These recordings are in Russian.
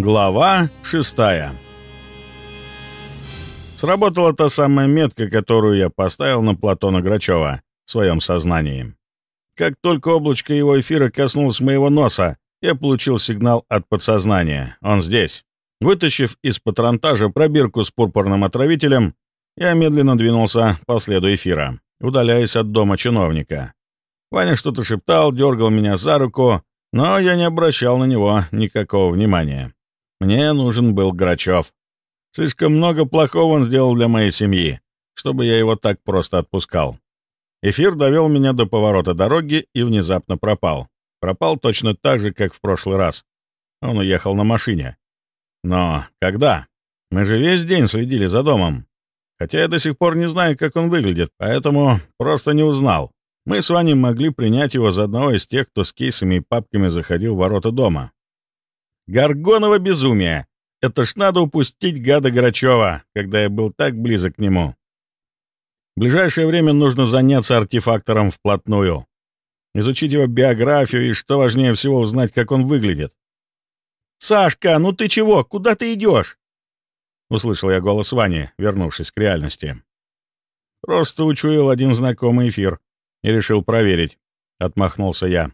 Глава шестая Сработала та самая метка, которую я поставил на Платона Грачева в своем сознании. Как только облачко его эфира коснулось моего носа, я получил сигнал от подсознания. Он здесь. Вытащив из патронтажа пробирку с пурпурным отравителем, я медленно двинулся по следу эфира, удаляясь от дома чиновника. Ваня что-то шептал, дергал меня за руку, но я не обращал на него никакого внимания. Мне нужен был Грачев. Слишком много плохого он сделал для моей семьи, чтобы я его так просто отпускал. Эфир довел меня до поворота дороги и внезапно пропал. Пропал точно так же, как в прошлый раз. Он уехал на машине. Но когда? Мы же весь день следили за домом. Хотя я до сих пор не знаю, как он выглядит, поэтому просто не узнал. Мы с Ваней могли принять его за одного из тех, кто с кейсами и папками заходил в ворота дома. Горгоново безумие! Это ж надо упустить гада Грачева, когда я был так близок к нему. В ближайшее время нужно заняться артефактором вплотную. Изучить его биографию и, что важнее всего, узнать, как он выглядит. «Сашка, ну ты чего? Куда ты идешь?» Услышал я голос Вани, вернувшись к реальности. Просто учуял один знакомый эфир и решил проверить. Отмахнулся я.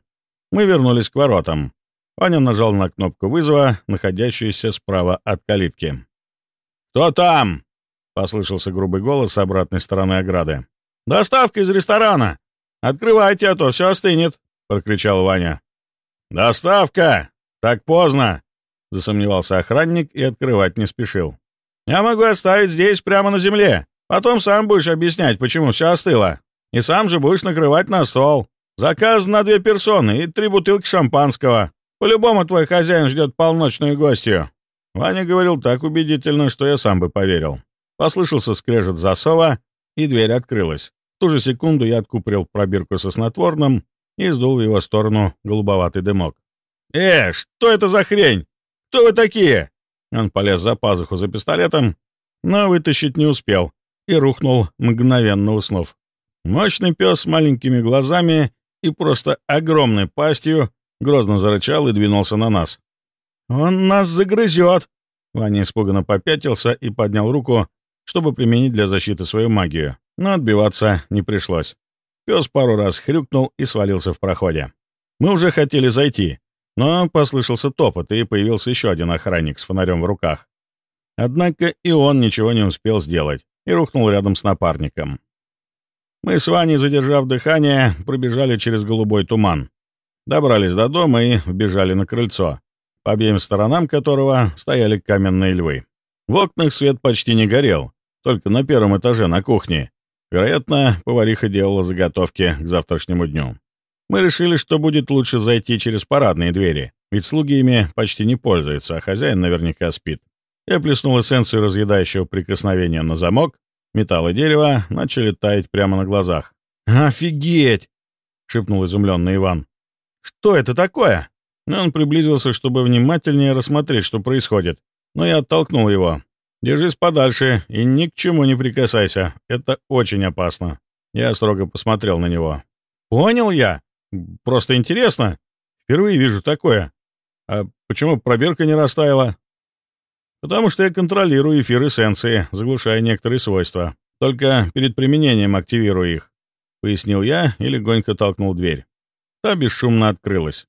Мы вернулись к воротам. Ваня нажал на кнопку вызова, находящуюся справа от калитки. «Кто там?» — послышался грубый голос с обратной стороны ограды. «Доставка из ресторана! Открывайте, а то все остынет!» — прокричал Ваня. «Доставка! Так поздно!» — засомневался охранник и открывать не спешил. «Я могу оставить здесь, прямо на земле. Потом сам будешь объяснять, почему все остыло. И сам же будешь накрывать на стол. Заказ на две персоны и три бутылки шампанского. По-любому твой хозяин ждет полночную гостью». Ваня говорил так убедительно, что я сам бы поверил. Послышался скрежет засова, и дверь открылась. В ту же секунду я откупорил пробирку со снотворным и сдул в его сторону голубоватый дымок. «Э, что это за хрень? Кто вы такие?» Он полез за пазуху за пистолетом, но вытащить не успел и рухнул, мгновенно уснув. Мощный пес с маленькими глазами и просто огромной пастью Грозно зарычал и двинулся на нас. «Он нас загрызет!» Ваня испуганно попятился и поднял руку, чтобы применить для защиты свою магию, но отбиваться не пришлось. Пес пару раз хрюкнул и свалился в проходе. Мы уже хотели зайти, но послышался топот, и появился еще один охранник с фонарем в руках. Однако и он ничего не успел сделать и рухнул рядом с напарником. Мы с Ваней, задержав дыхание, пробежали через голубой туман, Добрались до дома и вбежали на крыльцо, по обеим сторонам которого стояли каменные львы. В окнах свет почти не горел, только на первом этаже на кухне. Вероятно, повариха делала заготовки к завтрашнему дню. Мы решили, что будет лучше зайти через парадные двери, ведь слуги ими почти не пользуются, а хозяин наверняка спит. Я плеснул эссенцию разъедающего прикосновения на замок, металл и дерево начали таять прямо на глазах. «Офигеть!» — шепнул изумленный Иван. «Что это такое?» Он приблизился, чтобы внимательнее рассмотреть, что происходит, но я оттолкнул его. «Держись подальше и ни к чему не прикасайся. Это очень опасно». Я строго посмотрел на него. «Понял я. Просто интересно. Впервые вижу такое. А почему пробирка не растаяла?» «Потому что я контролирую эфир эссенции, заглушая некоторые свойства. Только перед применением активирую их», — пояснил я и легонько толкнул дверь. Та бесшумно открылась.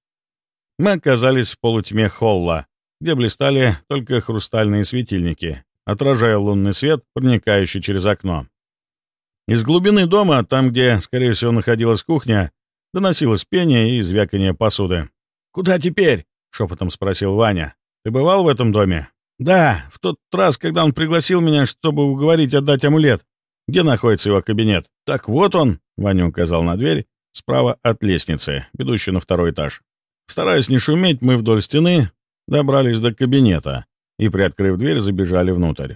Мы оказались в полутьме холла, где блистали только хрустальные светильники, отражая лунный свет, проникающий через окно. Из глубины дома, там, где, скорее всего, находилась кухня, доносилось пение и звяканье посуды. «Куда теперь?» — шепотом спросил Ваня. «Ты бывал в этом доме?» «Да, в тот раз, когда он пригласил меня, чтобы уговорить отдать амулет. Где находится его кабинет?» «Так вот он», — Ваня указал на дверь, справа от лестницы, ведущей на второй этаж. Стараясь не шуметь, мы вдоль стены добрались до кабинета и, приоткрыв дверь, забежали внутрь.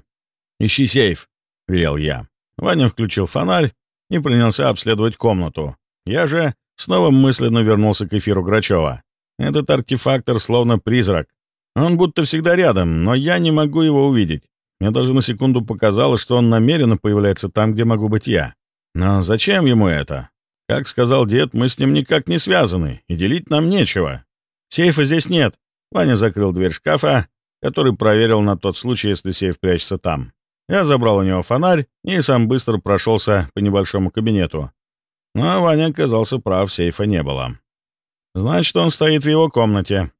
«Ищи сейф», — велел я. Ваня включил фонарь и принялся обследовать комнату. Я же снова мысленно вернулся к эфиру Грачева. Этот артефактор словно призрак. Он будто всегда рядом, но я не могу его увидеть. Мне даже на секунду показалось, что он намеренно появляется там, где могу быть я. Но зачем ему это? Как сказал дед, мы с ним никак не связаны, и делить нам нечего. Сейфа здесь нет. Ваня закрыл дверь шкафа который проверил на тот случай, если сейф прячется там. Я забрал у него фонарь и сам быстро прошелся по небольшому кабинету. Но Ваня оказался прав, сейфа не было. Значит, он стоит в его комнате.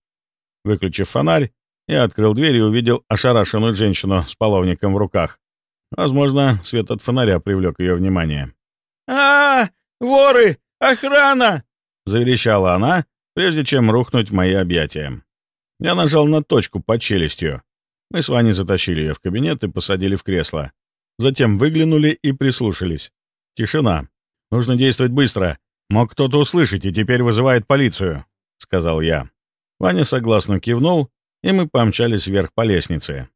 Выключив фонарь, я открыл дверь и увидел ошарашенную женщину с половником в руках. Возможно, свет от фонаря привлек ее внимание. а, -а, -а Воры! Охрана!» — заверещала она, прежде чем рухнуть в мои объятия. Я нажал на точку под челюстью. Мы с Ваней затащили ее в кабинет и посадили в кресло. Затем выглянули и прислушались. Тишина. «Нужно действовать быстро. Мог кто-то услышать и теперь вызывает полицию», — сказал я. Ваня согласно кивнул, и мы помчались вверх по лестнице.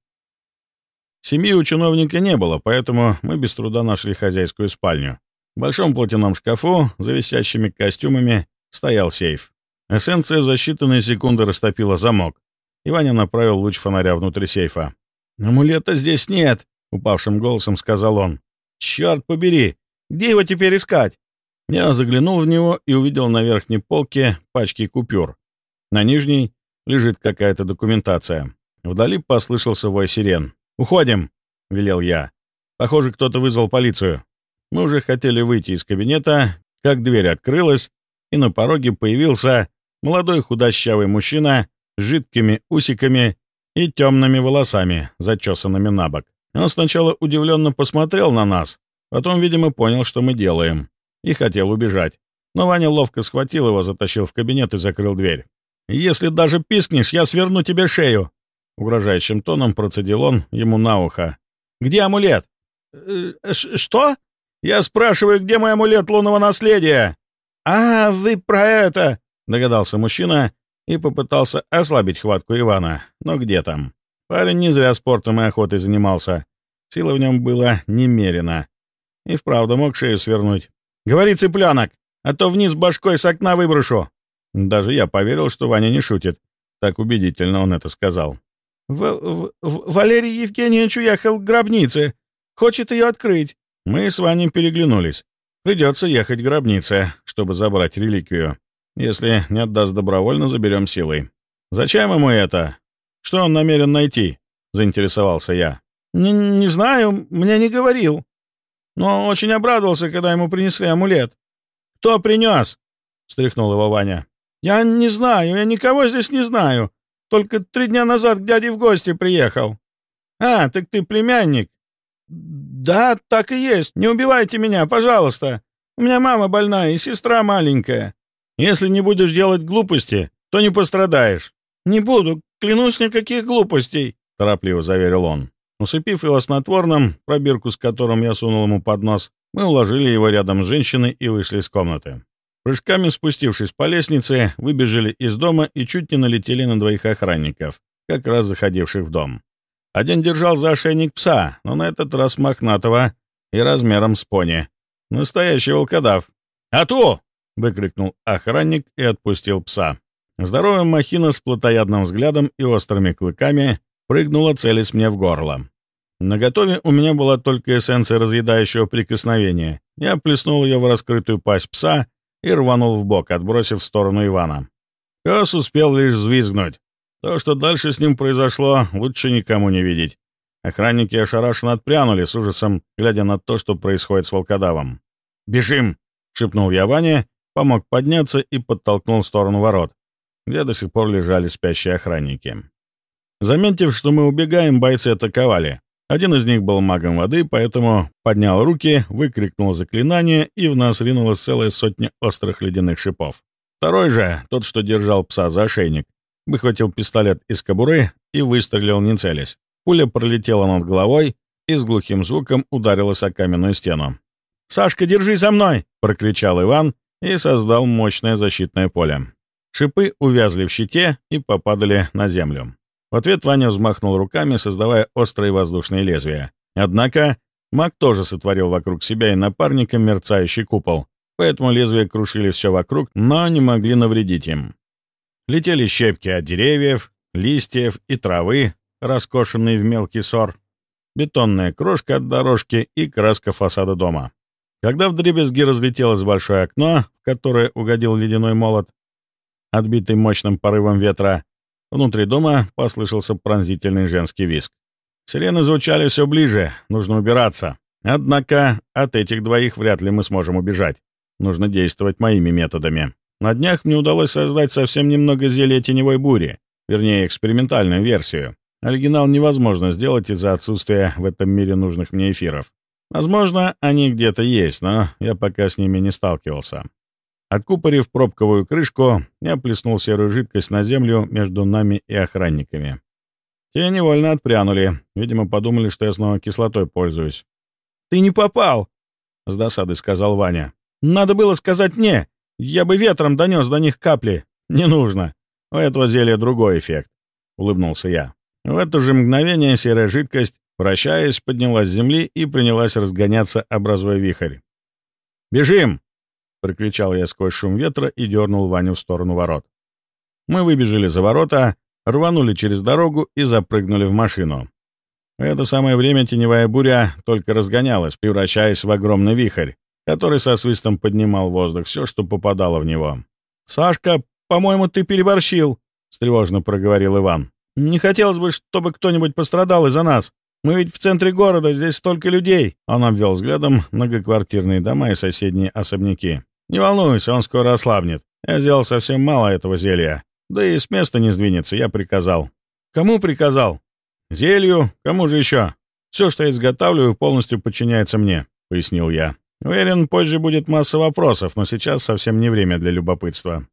Семьи у чиновника не было, поэтому мы без труда нашли хозяйскую спальню. В большом платяном шкафу, за висящими костюмами, стоял сейф. Эссенция за считанные секунды растопила замок, и Ваня направил луч фонаря внутрь сейфа. «Амулета здесь нет», — упавшим голосом сказал он. «Черт побери! Где его теперь искать?» Я заглянул в него и увидел на верхней полке пачки купюр. На нижней лежит какая-то документация. Вдали послышался вой сирен. «Уходим!» — велел я. «Похоже, кто-то вызвал полицию». Мы уже хотели выйти из кабинета, как дверь открылась, и на пороге появился молодой худощавый мужчина с жидкими усиками и темными волосами, зачесанными на бок. Он сначала удивленно посмотрел на нас, потом, видимо, понял, что мы делаем, и хотел убежать. Но Ваня ловко схватил его, затащил в кабинет и закрыл дверь. «Если даже пискнешь, я сверну тебе шею!» Угрожающим тоном процедил он ему на ухо. «Где амулет?» «Э, «Что?» «Я спрашиваю, где мой амулет лунного наследия?» «А, вы про это!» — догадался мужчина и попытался ослабить хватку Ивана. Но где там? Парень не зря спортом и охотой занимался. Сила в нем была немерена. И вправду мог шею свернуть. «Говори, цыпленок, а то вниз башкой с окна выброшу!» Даже я поверил, что Ваня не шутит. Так убедительно он это сказал. В -в -в «Валерий Евгеньевич уехал к гробнице. Хочет ее открыть». Мы с Ваней переглянулись. Придется ехать к гробнице, чтобы забрать реликвию. Если не отдаст добровольно, заберем силой. Зачем ему это? Что он намерен найти? Заинтересовался я. Не, не знаю, мне не говорил. Но очень обрадовался, когда ему принесли амулет. Кто принес? Стряхнул его Ваня. Я не знаю, я никого здесь не знаю. Только три дня назад к дяде в гости приехал. А, так ты племянник. Да, так и есть. Не убивайте меня, пожалуйста. У меня мама больная и сестра маленькая. Если не будешь делать глупости, то не пострадаешь». «Не буду, клянусь никаких глупостей», — торопливо заверил он. Усыпив его снотворным, пробирку с которым я сунул ему под нос, мы уложили его рядом с женщиной и вышли из комнаты. Прыжками спустившись по лестнице, выбежали из дома и чуть не налетели на двоих охранников, как раз заходивших в дом. Один держал за ошейник пса, но на этот раз мохнатого и размером с пони. Настоящий волкодав. «А то!» — выкрикнул охранник и отпустил пса. Здоровая махина с плотоядным взглядом и острыми клыками прыгнула, целясь мне в горло. На готове у меня была только эссенция разъедающего прикосновения. Я плеснул ее в раскрытую пасть пса и рванул в бок, отбросив в сторону Ивана. Пес успел лишь взвизгнуть. То, что дальше с ним произошло, лучше никому не видеть. Охранники ошарашенно отпрянули с ужасом, глядя на то, что происходит с волкодавом. «Бежим!» — шепнул я Ване помог подняться и подтолкнул в сторону ворот, где до сих пор лежали спящие охранники. Заметив, что мы убегаем, бойцы атаковали. Один из них был магом воды, поэтому поднял руки, выкрикнул заклинание, и в нас ринулась целая сотня острых ледяных шипов. Второй же, тот, что держал пса за ошейник, выхватил пистолет из кобуры и выстрелил, не целясь. Пуля пролетела над головой и с глухим звуком ударилась о каменную стену. «Сашка, держи за мной!» — прокричал Иван и создал мощное защитное поле. Шипы увязли в щите и попадали на землю. В ответ Ваня взмахнул руками, создавая острые воздушные лезвия. Однако маг тоже сотворил вокруг себя и напарника мерцающий купол, поэтому лезвия крушили все вокруг, но не могли навредить им. Летели щепки от деревьев, листьев и травы, раскошенные в мелкий сор, бетонная крошка от дорожки и краска фасада дома. Когда вдребезги разлетелось большое окно, в которое угодил ледяной молот, отбитый мощным порывом ветра, Внутри дома послышался пронзительный женский виск. Сирены звучали все ближе, нужно убираться. Однако от этих двоих вряд ли мы сможем убежать. Нужно действовать моими методами. На днях мне удалось создать совсем немного зелья теневой бури, вернее, экспериментальную версию. Оригинал невозможно сделать из-за отсутствия в этом мире нужных мне эфиров. Возможно, они где-то есть, но я пока с ними не сталкивался. Откупорив пробковую крышку, я плеснул серую жидкость на землю между нами и охранниками. Те невольно отпрянули, видимо, подумали, что я снова кислотой пользуюсь. «Ты не попал!» — с досадой сказал Ваня. «Надо было сказать мне! Я бы ветром донес до них капли!» «Не нужно. У этого зелья другой эффект», — улыбнулся я. В это же мгновение серая жидкость, вращаясь, поднялась с земли и принялась разгоняться, образуя вихрь. «Бежим!» — прокричал я сквозь шум ветра и дернул Ваню в сторону ворот. Мы выбежали за ворота, рванули через дорогу и запрыгнули в машину. В это самое время теневая буря только разгонялась, превращаясь в огромный вихрь, который со свистом поднимал воздух все, что попадало в него. «Сашка, по-моему, ты переборщил», — встревожно проговорил Иван. «Не хотелось бы, чтобы кто-нибудь пострадал из-за нас. Мы ведь в центре города, здесь столько людей!» Он обвел взглядом многоквартирные дома и соседние особняки. «Не волнуйся, он скоро ослабнет. Я сделал совсем мало этого зелья. Да и с места не сдвинется, я приказал». «Кому приказал?» «Зелью. Кому же еще? Все, что я изготавливаю, полностью подчиняется мне», — пояснил я. «Уверен, позже будет масса вопросов, но сейчас совсем не время для любопытства».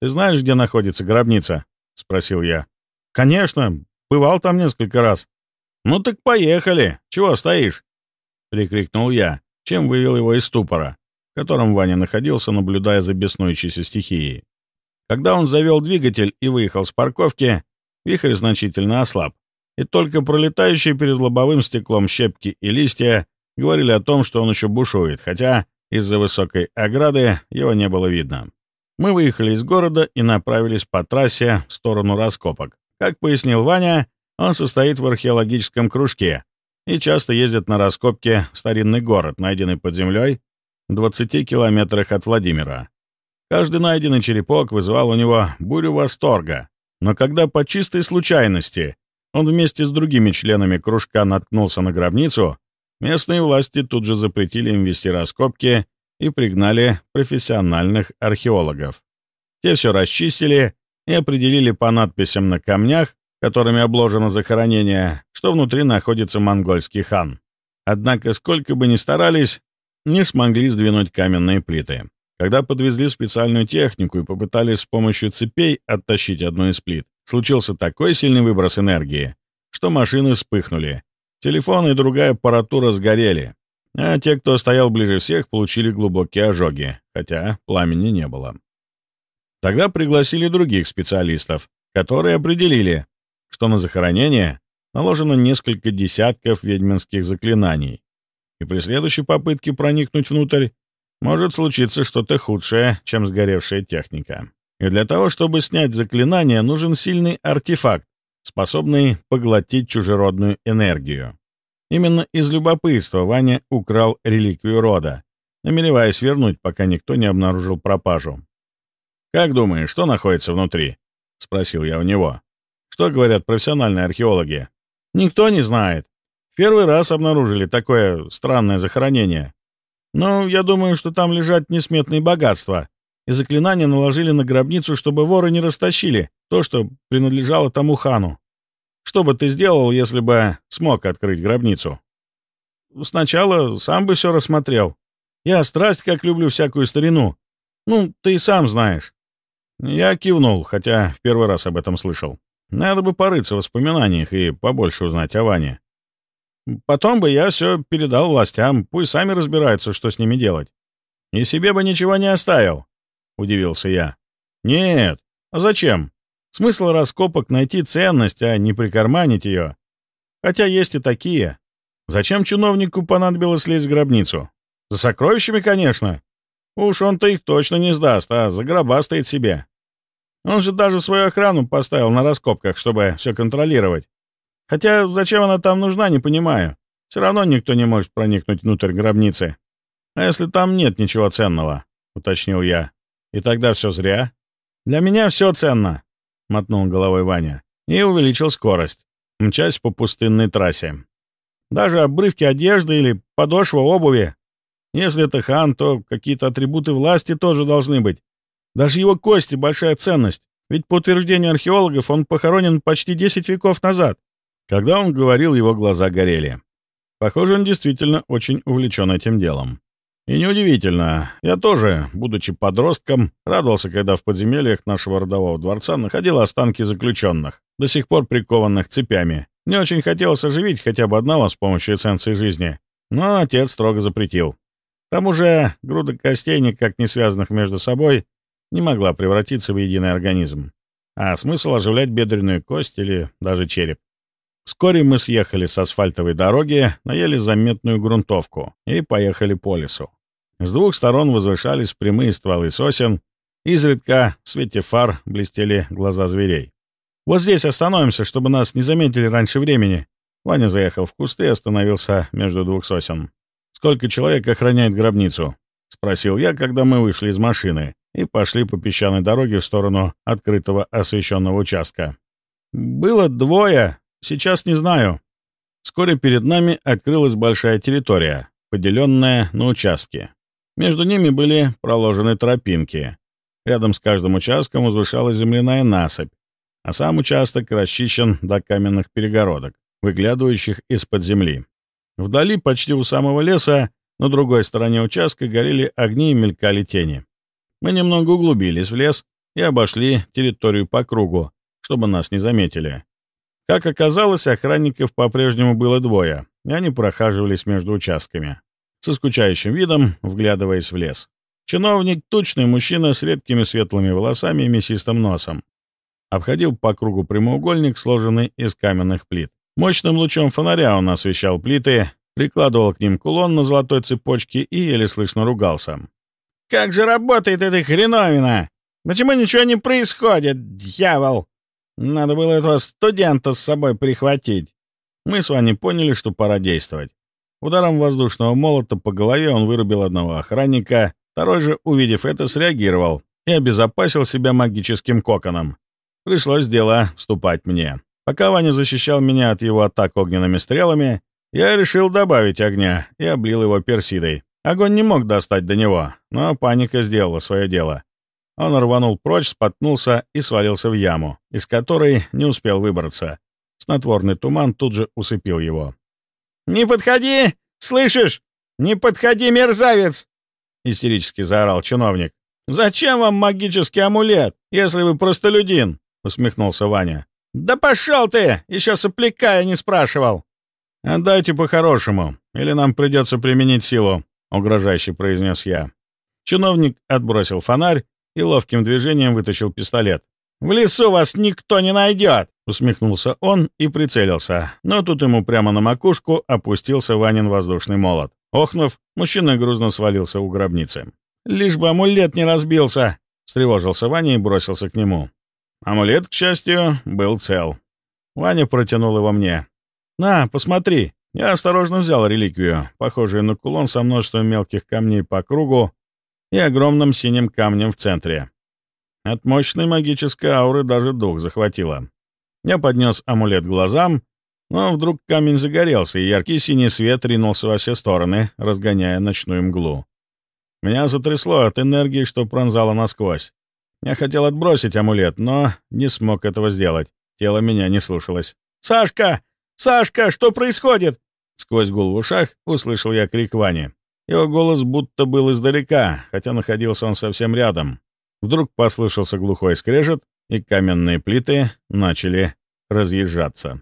«Ты знаешь, где находится гробница?» — спросил я. «Конечно, бывал там несколько раз». «Ну так поехали! Чего стоишь?» — прикрикнул я, чем вывел его из ступора, в котором Ваня находился, наблюдая за беснующейся стихией. Когда он завел двигатель и выехал с парковки, вихрь значительно ослаб, и только пролетающие перед лобовым стеклом щепки и листья говорили о том, что он еще бушует, хотя из-за высокой ограды его не было видно. Мы выехали из города и направились по трассе в сторону раскопок. Как пояснил Ваня, он состоит в археологическом кружке и часто ездит на раскопки старинный город, найденный под землей в 20 километрах от Владимира. Каждый найденный черепок вызывал у него бурю восторга, но когда по чистой случайности он вместе с другими членами кружка наткнулся на гробницу, местные власти тут же запретили им вести раскопки и пригнали профессиональных археологов. Те все расчистили и определили по надписям на камнях, которыми обложено захоронение, что внутри находится монгольский хан. Однако, сколько бы ни старались, не смогли сдвинуть каменные плиты. Когда подвезли специальную технику и попытались с помощью цепей оттащить одну из плит, случился такой сильный выброс энергии, что машины вспыхнули. Телефон и другая аппаратура сгорели, а те, кто стоял ближе всех, получили глубокие ожоги, хотя пламени не было. Тогда пригласили других специалистов, которые определили, что на захоронение наложено несколько десятков ведьминских заклинаний, и при следующей попытке проникнуть внутрь может случиться что-то худшее, чем сгоревшая техника. И для того, чтобы снять заклинание, нужен сильный артефакт, способный поглотить чужеродную энергию. Именно из любопытства Ваня украл реликвию рода, намереваясь вернуть, пока никто не обнаружил пропажу. «Как думаешь, что находится внутри?» — спросил я у него. «Что говорят профессиональные археологи?» «Никто не знает. В первый раз обнаружили такое странное захоронение. Но я думаю, что там лежат несметные богатства, и заклинания наложили на гробницу, чтобы воры не растащили то, что принадлежало тому хану. Что бы ты сделал, если бы смог открыть гробницу? Сначала сам бы все рассмотрел. Я страсть как люблю всякую старину. Ну, ты и сам знаешь. Я кивнул, хотя в первый раз об этом слышал. Надо бы порыться в воспоминаниях и побольше узнать о Ване. Потом бы я все передал властям, пусть сами разбираются, что с ними делать. И себе бы ничего не оставил, — удивился я. Нет, а зачем? Смысл раскопок — найти ценность, а не прикарманить ее. Хотя есть и такие. Зачем чиновнику понадобилось лезть в гробницу? За сокровищами, конечно. Уж он-то их точно не сдаст, а загробастает себе. Он же даже свою охрану поставил на раскопках, чтобы все контролировать. Хотя зачем она там нужна, не понимаю. Все равно никто не может проникнуть внутрь гробницы. А если там нет ничего ценного, — уточнил я, — и тогда все зря? Для меня все ценно. — мотнул головой Ваня, и увеличил скорость, мчась по пустынной трассе. «Даже обрывки одежды или подошва обуви. Если это хан, то какие-то атрибуты власти тоже должны быть. Даже его кости — большая ценность, ведь по утверждению археологов он похоронен почти 10 веков назад». Когда он говорил, его глаза горели. Похоже, он действительно очень увлечен этим делом. И неудивительно, я тоже, будучи подростком, радовался, когда в подземельях нашего родового дворца находил останки заключенных, до сих пор прикованных цепями. Мне очень хотелось оживить хотя бы одного с помощью эссенции жизни, но отец строго запретил. К тому же груда костей, никак не связанных между собой, не могла превратиться в единый организм. А смысл оживлять бедренную кость или даже череп? Вскоре мы съехали с асфальтовой дороги, наели заметную грунтовку и поехали по лесу. С двух сторон возвышались прямые стволы сосен, изредка в свете фар блестели глаза зверей. «Вот здесь остановимся, чтобы нас не заметили раньше времени». Ваня заехал в кусты и остановился между двух сосен. «Сколько человек охраняет гробницу?» — спросил я, когда мы вышли из машины и пошли по песчаной дороге в сторону открытого освещенного участка. «Было двое, сейчас не знаю». Вскоре перед нами открылась большая территория, поделенная на участки. Между ними были проложены тропинки. Рядом с каждым участком возвышалась земляная насыпь, а сам участок расчищен до каменных перегородок, выглядывающих из-под земли. Вдали, почти у самого леса, на другой стороне участка горели огни и мелькали тени. Мы немного углубились в лес и обошли территорию по кругу, чтобы нас не заметили. Как оказалось, охранников по-прежнему было двое, и они прохаживались между участками со скучающим видом, вглядываясь в лес. Чиновник — тучный мужчина с редкими светлыми волосами и мясистым носом. Обходил по кругу прямоугольник, сложенный из каменных плит. Мощным лучом фонаря он освещал плиты, прикладывал к ним кулон на золотой цепочке и еле слышно ругался. «Как же работает эта хреновина? Почему ничего не происходит, дьявол? Надо было этого студента с собой прихватить». Мы с вами поняли, что пора действовать. Ударом воздушного молота по голове он вырубил одного охранника, второй же, увидев это, среагировал и обезопасил себя магическим коконом. Пришлось дело вступать мне. Пока Ваня защищал меня от его атак огненными стрелами, я решил добавить огня и облил его персидой. Огонь не мог достать до него, но паника сделала свое дело. Он рванул прочь, споткнулся и свалился в яму, из которой не успел выбраться. Снотворный туман тут же усыпил его. «Не подходи! Слышишь? Не подходи, мерзавец!» — истерически заорал чиновник. «Зачем вам магический амулет, если вы простолюдин?» — усмехнулся Ваня. «Да пошел ты! Еще сопляка я не спрашивал!» «Отдайте по-хорошему, или нам придется применить силу», — угрожающе произнес я. Чиновник отбросил фонарь и ловким движением вытащил пистолет. «В лесу вас никто не найдет!» — усмехнулся он и прицелился. Но тут ему прямо на макушку опустился Ванин воздушный молот. Охнув, мужчина грузно свалился у гробницы. «Лишь бы амулет не разбился!» — встревожился Ваня и бросился к нему. Амулет, к счастью, был цел. Ваня протянул его мне. «На, посмотри!» Я осторожно взял реликвию, похожую на кулон со множеством мелких камней по кругу и огромным синим камнем в центре. От мощной магической ауры даже дух захватило. Я поднес амулет глазам, но вдруг камень загорелся, и яркий синий свет ринулся во все стороны, разгоняя ночную мглу. Меня затрясло от энергии, что пронзало насквозь. Я хотел отбросить амулет, но не смог этого сделать. Тело меня не слушалось. «Сашка! Сашка, что происходит?» Сквозь гул в ушах услышал я крик Вани. Его голос будто был издалека, хотя находился он совсем рядом. Вдруг послышался глухой скрежет, и каменные плиты начали разъезжаться.